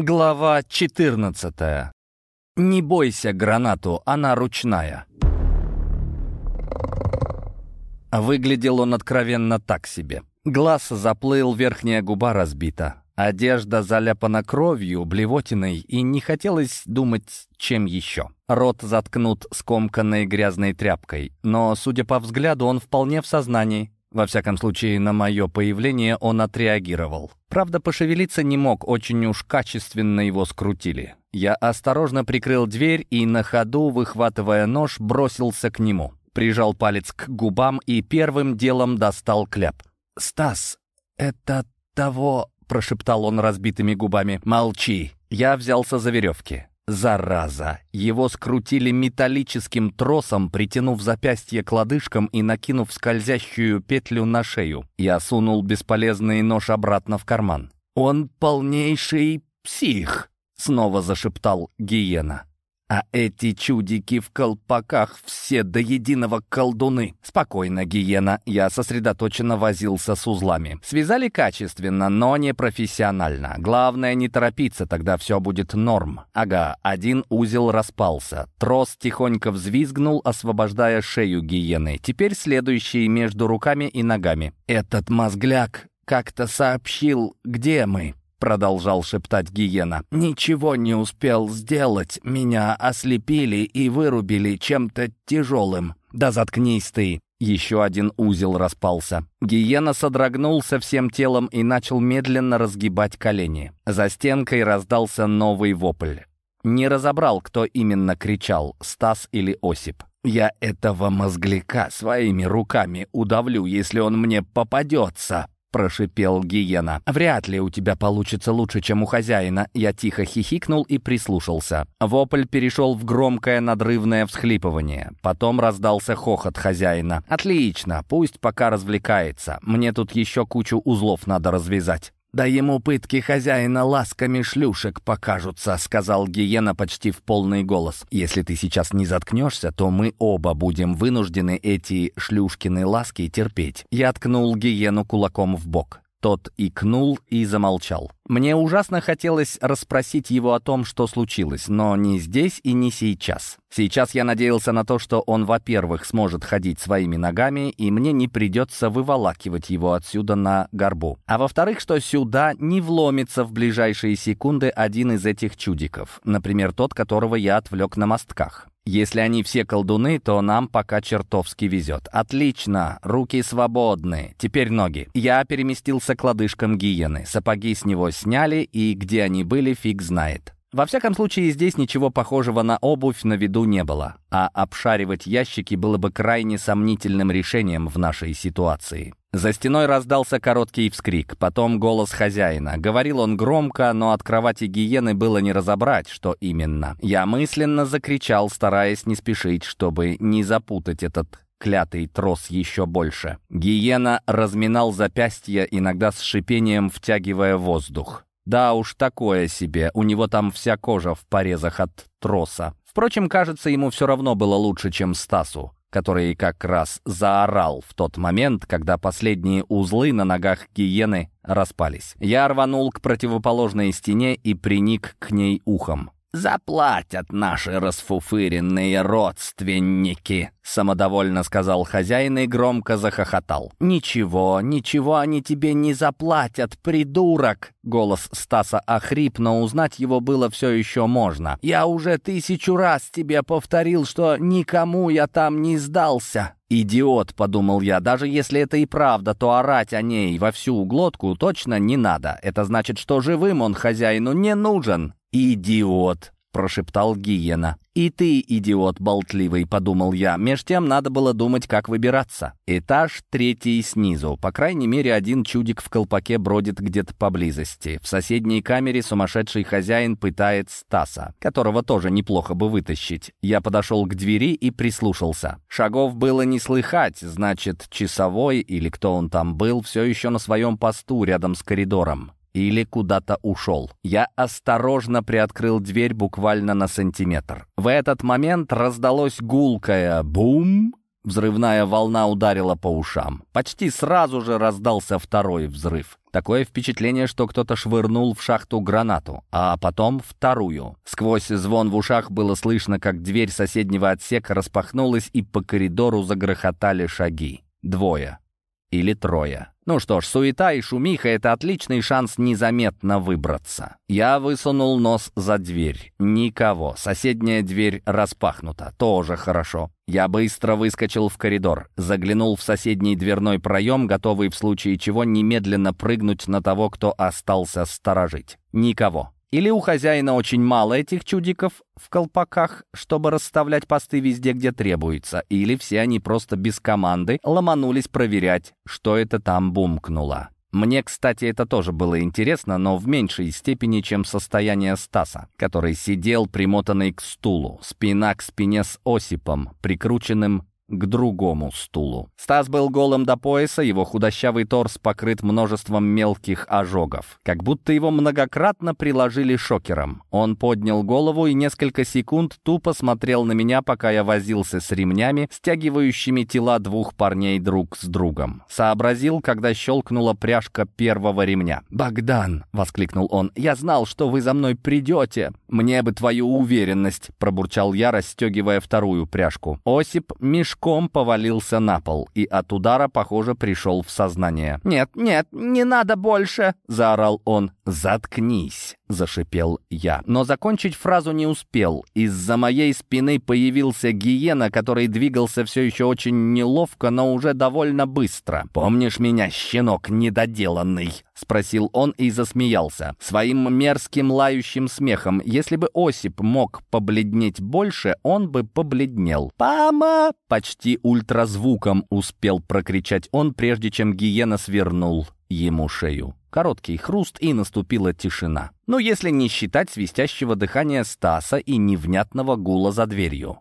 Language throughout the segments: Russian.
Глава 14. Не бойся гранату, она ручная. Выглядел он откровенно так себе. Глаз заплыл, верхняя губа разбита. Одежда заляпана кровью, блевотиной, и не хотелось думать, чем еще. Рот заткнут скомканной грязной тряпкой, но, судя по взгляду, он вполне в сознании. Во всяком случае, на мое появление он отреагировал. Правда, пошевелиться не мог, очень уж качественно его скрутили. Я осторожно прикрыл дверь и на ходу, выхватывая нож, бросился к нему. Прижал палец к губам и первым делом достал кляп. «Стас, это того...» — прошептал он разбитыми губами. «Молчи!» Я взялся за веревки. Зараза! Его скрутили металлическим тросом, притянув запястье к лодыжкам и накинув скользящую петлю на шею. Я сунул бесполезный нож обратно в карман. «Он полнейший псих!» — снова зашептал Гиена. А эти чудики в колпаках все до единого колдуны. Спокойно, гиена. Я сосредоточенно возился с узлами. Связали качественно, но не профессионально. Главное не торопиться, тогда все будет норм. Ага, один узел распался. Трос тихонько взвизгнул, освобождая шею гиены. Теперь следующий между руками и ногами. Этот мозгляк как-то сообщил, где мы. — продолжал шептать Гиена. «Ничего не успел сделать. Меня ослепили и вырубили чем-то тяжелым. Да заткнись ты!» Еще один узел распался. Гиена содрогнулся всем телом и начал медленно разгибать колени. За стенкой раздался новый вопль. Не разобрал, кто именно кричал, Стас или Осип. «Я этого мозгляка своими руками удавлю, если он мне попадется!» — прошипел Гиена. «Вряд ли у тебя получится лучше, чем у хозяина». Я тихо хихикнул и прислушался. Вопль перешел в громкое надрывное всхлипывание. Потом раздался хохот хозяина. «Отлично, пусть пока развлекается. Мне тут еще кучу узлов надо развязать». «Да ему пытки хозяина ласками шлюшек покажутся», — сказал Гиена почти в полный голос. «Если ты сейчас не заткнешься, то мы оба будем вынуждены эти шлюшкины ласки терпеть». Я ткнул Гиену кулаком в бок. Тот икнул и замолчал. Мне ужасно хотелось расспросить его о том, что случилось, но не здесь и не сейчас. Сейчас я надеялся на то, что он, во-первых, сможет ходить своими ногами, и мне не придется выволакивать его отсюда на горбу. А во-вторых, что сюда не вломится в ближайшие секунды один из этих чудиков, например, тот, которого я отвлек на мостках. Если они все колдуны, то нам пока чертовски везет. Отлично, руки свободны. Теперь ноги. Я переместился к лодыжкам гиены. Сапоги с него сняли, и где они были, фиг знает. Во всяком случае, здесь ничего похожего на обувь на виду не было, а обшаривать ящики было бы крайне сомнительным решением в нашей ситуации. За стеной раздался короткий вскрик, потом голос хозяина. Говорил он громко, но от кровати гиены было не разобрать, что именно. Я мысленно закричал, стараясь не спешить, чтобы не запутать этот клятый трос еще больше. Гиена разминал запястья, иногда с шипением втягивая воздух. Да уж, такое себе, у него там вся кожа в порезах от троса. Впрочем, кажется, ему все равно было лучше, чем Стасу который как раз заорал в тот момент, когда последние узлы на ногах гиены распались. Я рванул к противоположной стене и приник к ней ухом. «Заплатят наши расфуфыренные родственники», — самодовольно сказал хозяин и громко захохотал. «Ничего, ничего они тебе не заплатят, придурок!» Голос Стаса охрип, но узнать его было все еще можно. «Я уже тысячу раз тебе повторил, что никому я там не сдался!» «Идиот», — подумал я, — «даже если это и правда, то орать о ней во всю глотку точно не надо. Это значит, что живым он хозяину не нужен». «Идиот!» — прошептал Гиена. «И ты, идиот болтливый», — подумал я. Меж тем надо было думать, как выбираться. Этаж третий снизу. По крайней мере, один чудик в колпаке бродит где-то поблизости. В соседней камере сумасшедший хозяин пытает Стаса, которого тоже неплохо бы вытащить. Я подошел к двери и прислушался. Шагов было не слыхать, значит, часовой или кто он там был, все еще на своем посту рядом с коридором или куда-то ушел. Я осторожно приоткрыл дверь буквально на сантиметр. В этот момент раздалось гулкое «бум», Взрывная волна ударила по ушам. Почти сразу же раздался второй взрыв. Такое впечатление, что кто-то швырнул в шахту гранату, а потом вторую. Сквозь звон в ушах было слышно, как дверь соседнего отсека распахнулась, и по коридору загрохотали шаги. Двое. Или трое. Ну что ж, суета и шумиха — это отличный шанс незаметно выбраться. Я высунул нос за дверь. Никого. Соседняя дверь распахнута. Тоже хорошо. Я быстро выскочил в коридор, заглянул в соседний дверной проем, готовый в случае чего немедленно прыгнуть на того, кто остался сторожить. Никого. Или у хозяина очень мало этих чудиков в колпаках, чтобы расставлять посты везде, где требуется, или все они просто без команды ломанулись проверять, что это там бумкнуло. Мне, кстати, это тоже было интересно, но в меньшей степени, чем состояние Стаса, который сидел примотанный к стулу, спина к спине с Осипом, прикрученным к другому стулу. Стас был голым до пояса, его худощавый торс покрыт множеством мелких ожогов. Как будто его многократно приложили шокером. Он поднял голову и несколько секунд тупо смотрел на меня, пока я возился с ремнями, стягивающими тела двух парней друг с другом. Сообразил, когда щелкнула пряжка первого ремня. «Богдан!» — воскликнул он. «Я знал, что вы за мной придете!» «Мне бы твою уверенность!» — пробурчал я, расстегивая вторую пряжку. Осип мешком мешком повалился на пол и от удара, похоже, пришел в сознание. «Нет, нет, не надо больше!» — заорал он. «Заткнись!» — зашипел я. Но закончить фразу не успел. Из-за моей спины появился гиена, который двигался все еще очень неловко, но уже довольно быстро. «Помнишь меня, щенок недоделанный?» — спросил он и засмеялся. Своим мерзким лающим смехом. Если бы Осип мог побледнеть больше, он бы побледнел. «Пама!» — почти ультразвуком успел прокричать он, прежде чем гиена свернул ему шею. Короткий хруст, и наступила тишина. Ну, если не считать свистящего дыхания Стаса и невнятного гула за дверью.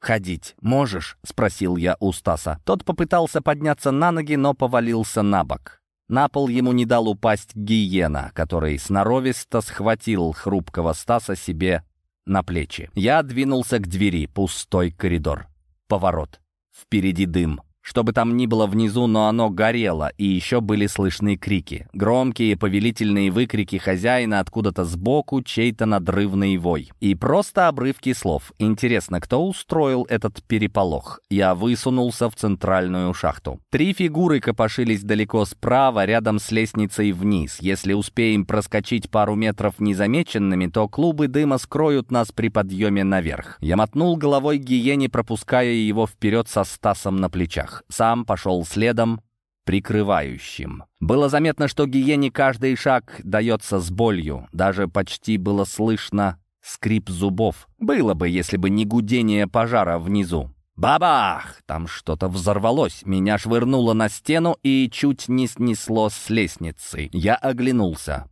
«Ходить можешь?» — спросил я у Стаса. Тот попытался подняться на ноги, но повалился на бок. На пол ему не дал упасть гиена, который сноровисто схватил хрупкого Стаса себе на плечи. Я двинулся к двери, пустой коридор. Поворот. Впереди дым. Что бы там ни было внизу, но оно горело, и еще были слышны крики. Громкие повелительные выкрики хозяина откуда-то сбоку, чей-то надрывный вой. И просто обрывки слов. Интересно, кто устроил этот переполох? Я высунулся в центральную шахту. Три фигуры копошились далеко справа, рядом с лестницей вниз. Если успеем проскочить пару метров незамеченными, то клубы дыма скроют нас при подъеме наверх. Я мотнул головой гиене, пропуская его вперед со Стасом на плечах ногах, сам пошел следом, прикрывающим. Было заметно, что гиене каждый шаг дается с болью, даже почти было слышно скрип зубов. Было бы, если бы не гудение пожара внизу. Бабах! Там что-то взорвалось. Меня швырнуло на стену и чуть не снесло с лестницы. Я оглянулся.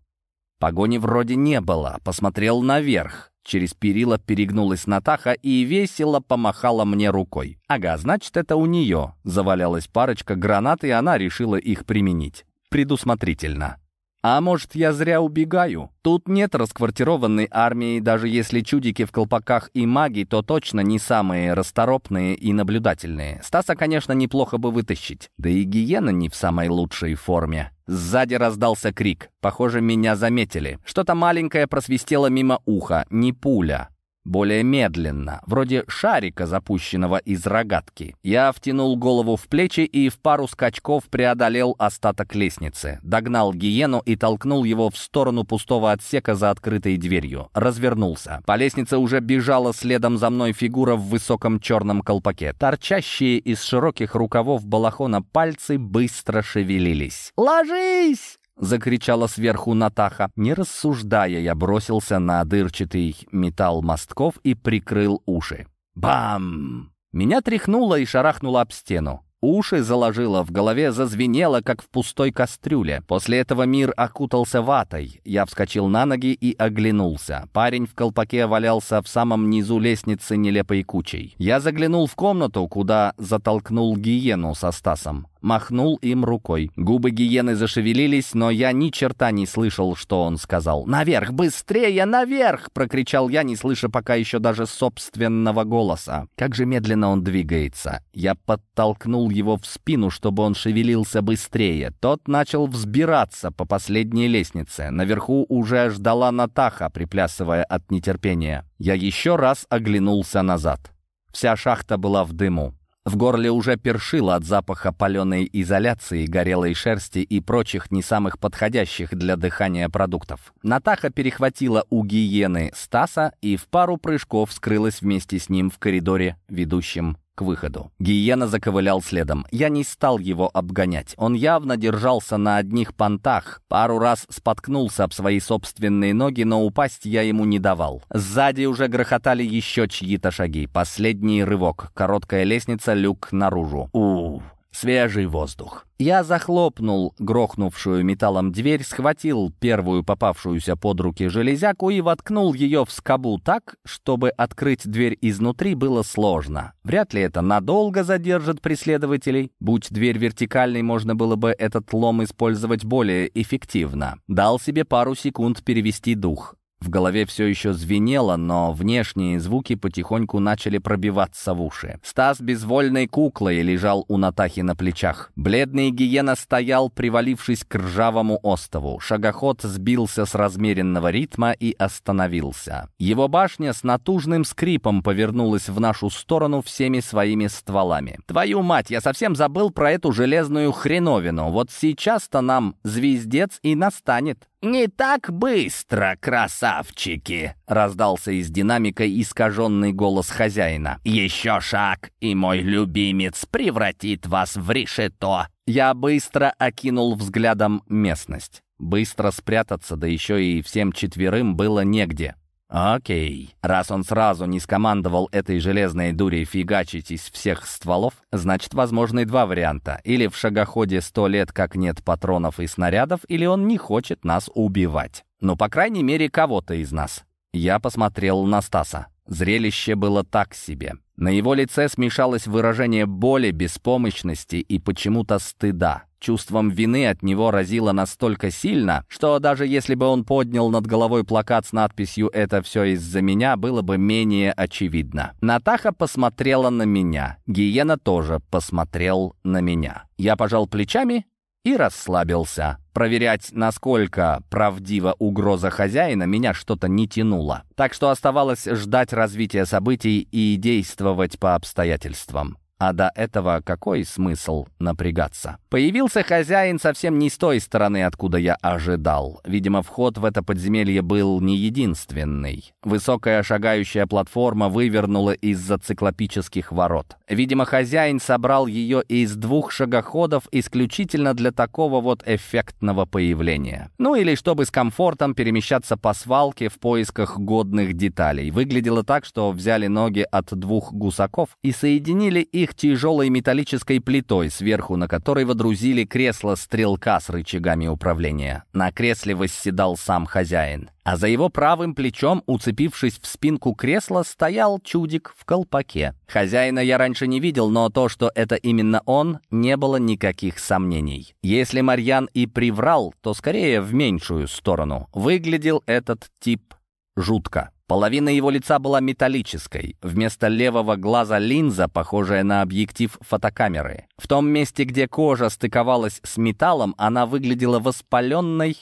Погони вроде не было. Посмотрел наверх. Через перила перегнулась Натаха и весело помахала мне рукой. Ага, значит, это у нее завалялась парочка гранат, и она решила их применить. Предусмотрительно. А может, я зря убегаю? Тут нет расквартированной армии, даже если чудики в колпаках и маги, то точно не самые расторопные и наблюдательные. Стаса, конечно, неплохо бы вытащить. Да и гиена не в самой лучшей форме. Сзади раздался крик. Похоже, меня заметили. Что-то маленькое просвистело мимо уха, не пуля более медленно, вроде шарика, запущенного из рогатки. Я втянул голову в плечи и в пару скачков преодолел остаток лестницы. Догнал гиену и толкнул его в сторону пустого отсека за открытой дверью. Развернулся. По лестнице уже бежала следом за мной фигура в высоком черном колпаке. Торчащие из широких рукавов балахона пальцы быстро шевелились. «Ложись!» — закричала сверху Натаха. Не рассуждая, я бросился на дырчатый металл мостков и прикрыл уши. Бам! Меня тряхнуло и шарахнуло об стену. Уши заложило, в голове зазвенело, как в пустой кастрюле. После этого мир окутался ватой. Я вскочил на ноги и оглянулся. Парень в колпаке валялся в самом низу лестницы нелепой кучей. Я заглянул в комнату, куда затолкнул гиену со Стасом. Махнул им рукой. Губы гиены зашевелились, но я ни черта не слышал, что он сказал. «Наверх! Быстрее! Наверх!» — прокричал я, не слыша пока еще даже собственного голоса. Как же медленно он двигается. Я подтолкнул его в спину, чтобы он шевелился быстрее. Тот начал взбираться по последней лестнице. Наверху уже ждала Натаха, приплясывая от нетерпения. Я еще раз оглянулся назад. Вся шахта была в дыму. В горле уже першило от запаха паленой изоляции, горелой шерсти и прочих не самых подходящих для дыхания продуктов. Натаха перехватила у гиены Стаса и в пару прыжков скрылась вместе с ним в коридоре, ведущем к выходу. Гиена заковылял следом. Я не стал его обгонять. Он явно держался на одних понтах. Пару раз споткнулся об свои собственные ноги, но упасть я ему не давал. Сзади уже грохотали еще чьи-то шаги. Последний рывок. Короткая лестница, люк наружу. у Свежий воздух. Я захлопнул грохнувшую металлом дверь, схватил первую попавшуюся под руки железяку и воткнул ее в скобу так, чтобы открыть дверь изнутри было сложно. Вряд ли это надолго задержит преследователей. Будь дверь вертикальной, можно было бы этот лом использовать более эффективно. Дал себе пару секунд перевести дух. В голове все еще звенело, но внешние звуки потихоньку начали пробиваться в уши. Стас безвольной куклой лежал у Натахи на плечах. Бледный гиена стоял, привалившись к ржавому остову. Шагоход сбился с размеренного ритма и остановился. Его башня с натужным скрипом повернулась в нашу сторону всеми своими стволами. «Твою мать, я совсем забыл про эту железную хреновину. Вот сейчас-то нам звездец и настанет». «Не так быстро, красавчики!» — раздался из динамика искаженный голос хозяина. «Еще шаг, и мой любимец превратит вас в решето!» Я быстро окинул взглядом местность. Быстро спрятаться, да еще и всем четверым было негде. Окей. Раз он сразу не скомандовал этой железной дуре фигачить из всех стволов, значит, возможны два варианта. Или в шагоходе сто лет как нет патронов и снарядов, или он не хочет нас убивать. Ну, по крайней мере, кого-то из нас. Я посмотрел на Стаса. Зрелище было так себе. На его лице смешалось выражение боли, беспомощности и почему-то стыда. Чувством вины от него разило настолько сильно, что даже если бы он поднял над головой плакат с надписью «Это все из-за меня», было бы менее очевидно. Натаха посмотрела на меня. Гиена тоже посмотрел на меня. Я пожал плечами и расслабился. Проверять, насколько правдива угроза хозяина, меня что-то не тянуло. Так что оставалось ждать развития событий и действовать по обстоятельствам. А до этого какой смысл напрягаться? Появился хозяин совсем не с той стороны, откуда я ожидал. Видимо, вход в это подземелье был не единственный. Высокая шагающая платформа вывернула из-за циклопических ворот. Видимо, хозяин собрал ее из двух шагоходов исключительно для такого вот эффектного появления. Ну или чтобы с комфортом перемещаться по свалке в поисках годных деталей. Выглядело так, что взяли ноги от двух гусаков и соединили их их тяжелой металлической плитой, сверху на которой водрузили кресло стрелка с рычагами управления. На кресле восседал сам хозяин. А за его правым плечом, уцепившись в спинку кресла, стоял чудик в колпаке. Хозяина я раньше не видел, но то, что это именно он, не было никаких сомнений. Если Марьян и приврал, то скорее в меньшую сторону. Выглядел этот тип жутко. Половина его лица была металлической. Вместо левого глаза линза, похожая на объектив фотокамеры. В том месте, где кожа стыковалась с металлом, она выглядела воспаленной,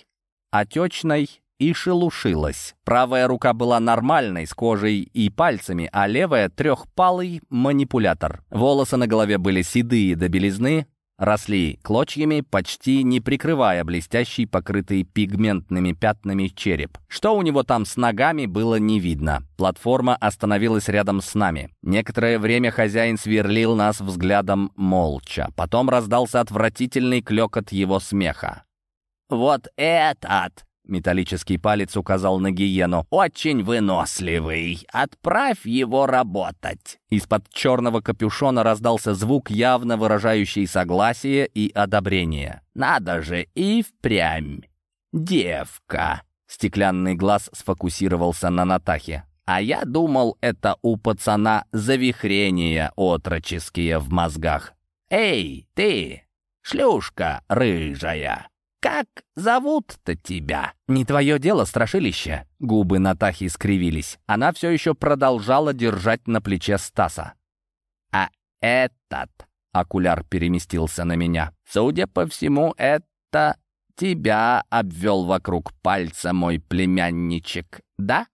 отечной и шелушилась. Правая рука была нормальной, с кожей и пальцами, а левая — трехпалый манипулятор. Волосы на голове были седые до белизны, росли клочьями, почти не прикрывая блестящий, покрытый пигментными пятнами череп. Что у него там с ногами, было не видно. Платформа остановилась рядом с нами. Некоторое время хозяин сверлил нас взглядом молча. Потом раздался отвратительный клёкот его смеха. «Вот этот!» Металлический палец указал на гиену. «Очень выносливый. Отправь его работать». Из-под черного капюшона раздался звук, явно выражающий согласие и одобрение. «Надо же, и впрямь. Девка». Стеклянный глаз сфокусировался на Натахе. «А я думал, это у пацана завихрения отроческие в мозгах. Эй, ты, шлюшка рыжая. Как зовут-то тебя?» «Не твое дело, страшилище!» Губы Натахи скривились. Она все еще продолжала держать на плече Стаса. «А этот...» — окуляр переместился на меня. «Судя по всему, это тебя обвел вокруг пальца мой племянничек, да?»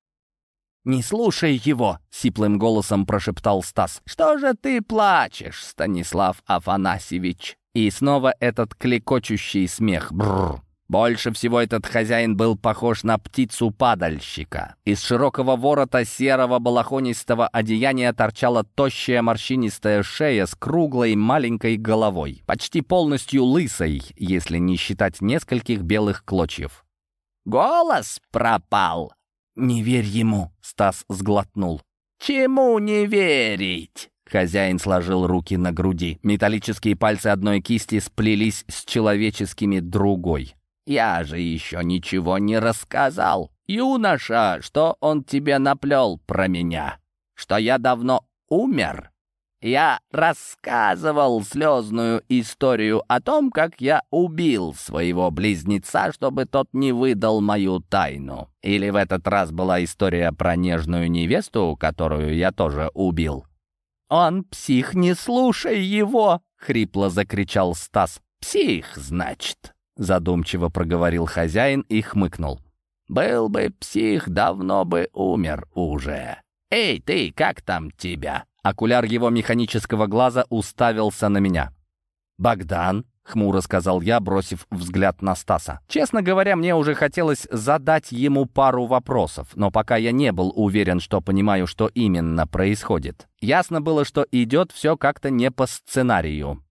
«Не слушай его!» — сиплым голосом прошептал Стас. «Что же ты плачешь, Станислав Афанасьевич?» И снова этот клекочущий смех. Бррр. Больше всего этот хозяин был похож на птицу-падальщика. Из широкого ворота серого балахонистого одеяния торчала тощая морщинистая шея с круглой маленькой головой, почти полностью лысой, если не считать нескольких белых клочьев. «Голос пропал!» «Не верь ему!» — Стас сглотнул. «Чему не верить?» Хозяин сложил руки на груди. Металлические пальцы одной кисти сплелись с человеческими другой. «Я же еще ничего не рассказал. Юноша, что он тебе наплел про меня? Что я давно умер?» Я рассказывал слезную историю о том, как я убил своего близнеца, чтобы тот не выдал мою тайну. Или в этот раз была история про нежную невесту, которую я тоже убил. «Он псих, не слушай его!» — хрипло закричал Стас. «Псих, значит?» — задумчиво проговорил хозяин и хмыкнул. «Был бы псих, давно бы умер уже. Эй, ты, как там тебя?» Окуляр его механического глаза уставился на меня. «Богдан?» — хмуро сказал я, бросив взгляд на Стаса. Честно говоря, мне уже хотелось задать ему пару вопросов, но пока я не был уверен, что понимаю, что именно происходит. Ясно было, что идет все как-то не по сценарию.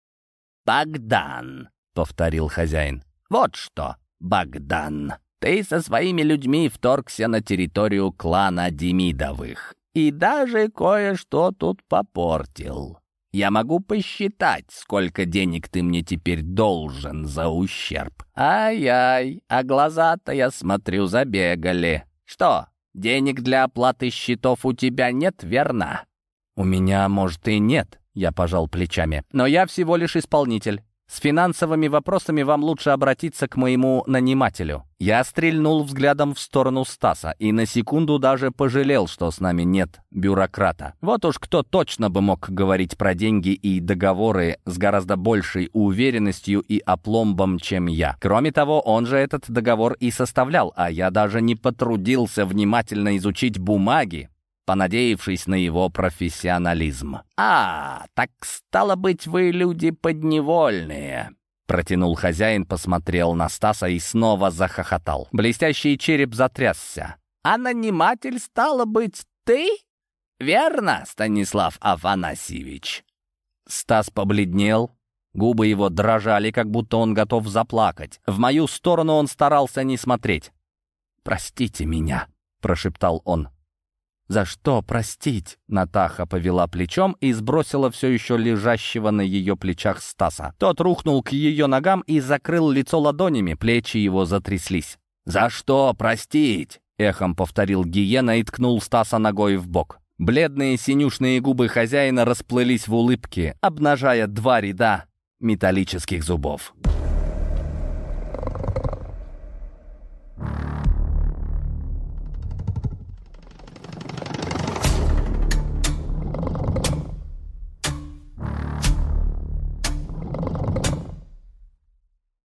«Богдан», — повторил хозяин. «Вот что, Богдан, ты со своими людьми вторгся на территорию клана Демидовых и даже кое-что тут попортил. Я могу посчитать, сколько денег ты мне теперь должен за ущерб. Ай-яй, а глаза-то, я смотрю, забегали. Что, денег для оплаты счетов у тебя нет, верно? У меня, может, и нет, я пожал плечами. Но я всего лишь исполнитель. С финансовыми вопросами вам лучше обратиться к моему нанимателю. Я стрельнул взглядом в сторону Стаса и на секунду даже пожалел, что с нами нет бюрократа. Вот уж кто точно бы мог говорить про деньги и договоры с гораздо большей уверенностью и опломбом, чем я. Кроме того, он же этот договор и составлял, а я даже не потрудился внимательно изучить бумаги, понадеявшись на его профессионализм. «А, так стало быть, вы люди подневольные», Протянул хозяин, посмотрел на Стаса и снова захохотал. Блестящий череп затрясся. «А наниматель, стало быть, ты? Верно, Станислав Афанасьевич?» Стас побледнел, губы его дрожали, как будто он готов заплакать. В мою сторону он старался не смотреть. «Простите меня», — прошептал он. «За что простить?» Натаха повела плечом и сбросила все еще лежащего на ее плечах Стаса. Тот рухнул к ее ногам и закрыл лицо ладонями, плечи его затряслись. «За что простить?» — эхом повторил Гиена и ткнул Стаса ногой в бок. Бледные синюшные губы хозяина расплылись в улыбке, обнажая два ряда металлических зубов.